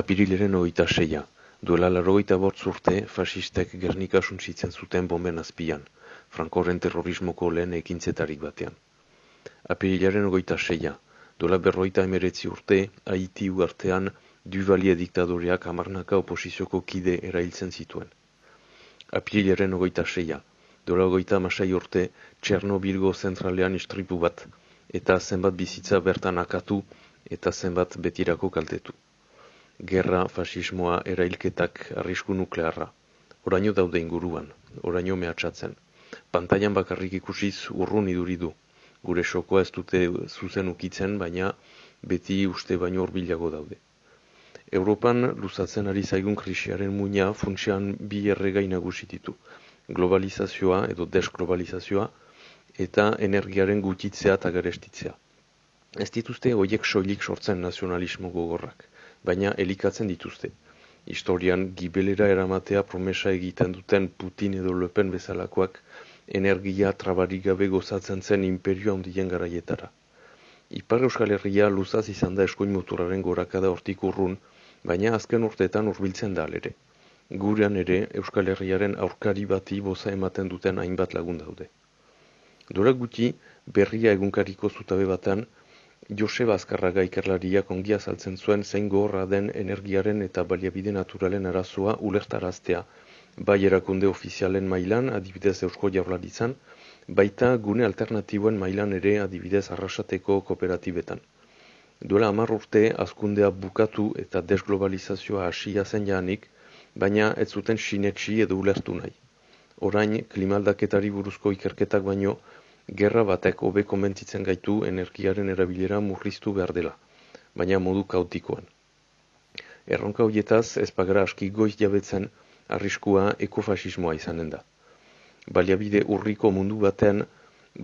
Apirileren hogeita seia, duela larrogeita bortz urte fasistek Gernika suntsitzen zuten bomben azpian, Frankoren terrorismoko lehen ekintzetarik batean. Apirilaren hogeita seia, duela berroita emeretzi urte, Haiti uartean Duvalie diktadoreak amarnaka oposizioko kide erailtzen zituen. Apirilaren hogeita seia, duela hogeita amasai urte, Txernobilgo zentralean istripu bat, eta zenbat bizitza bertan akatu eta zenbat betirako kaltetu gerra, fasismoa, erailketak, arrisku nuklearra. Oraino daude inguruan, oraino mehatxatzen. Pantailan bakarrik ikusiz urrun iduri du. Gure sokoa ez dute zuzen ukitzen, baina beti uste baino horbilago daude. Europan luzatzen ari zaigun krisiaren muina funtsean bi erregai nagusi ditu. Globalizazioa edo desglobalizazioa eta energiaren gutitzea eta garestitzea. Ez dituzte hoiek soilik sortzen nazionalismo gogorrak baina elikatzen dituzte. Historian gibelera eramatea promesa egiten duten Putin edo Lepen bezalakoak energia trabarik gabe gozatzen zen imperio handien garaietara. Ipar Euskal Herria luzaz izan da eskoin motoraren gorakada hortik urrun, baina azken urteetan urbiltzen da ere. Gurean ere Euskal Herriaren aurkari bati boza ematen duten hainbat lagun daude. Dora guti, berria egunkariko zutabe batean, Joseba Azkarraga ikerlariak ongia saltzen zuen zein gogorra den energiaren eta baliabide naturalen arazoa ulertaraztea, bai erakunde ofizialen mailan adibidez Eusko Jaurlaritzan, baita gune alternatiboen mailan ere adibidez arrasateko kooperatibetan. Duela hamar urte azkundea bukatu eta desglobalizazioa hasia zen janik, baina ez zuten sinetsi edo ulertu nahi. Orain, klimaldaketari buruzko ikerketak baino, gerra batek hobe konbentzitzen gaitu energiaren erabilera murriztu behar dela, baina modu kautikoan. Erronka horietaz ez pagara aski goiz jabetzen arriskua ekofasismoa izanen da. Baliabide urriko mundu batean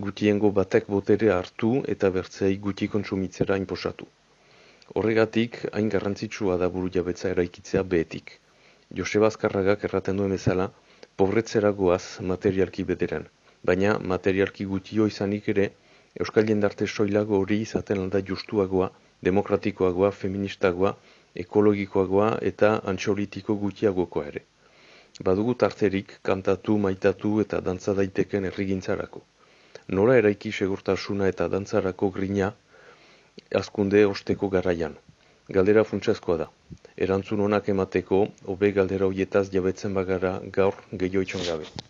gutiengo batek botere hartu eta bertzei guti kontsumitzera inposatu. Horregatik, hain garrantzitsua da buru jabetza eraikitzea behetik. Joseba Azkarragak erraten duen bezala, pobretzeragoaz materialki bederen baina materialki gutio izanik ere, Euskal Jendarte soilago hori izaten alda justuagoa, demokratikoagoa, feministagoa, ekologikoagoa eta antxolitiko gutiagokoa ere. Badugu tarterik kantatu, maitatu eta dantza daiteken errigintzarako. Nola eraiki segurtasuna eta dantzarako grina azkunde osteko garaian. Galdera funtsezkoa da. Erantzun honak emateko, hobe galdera hoietaz jabetzen bagara gaur gehiotxon gabe.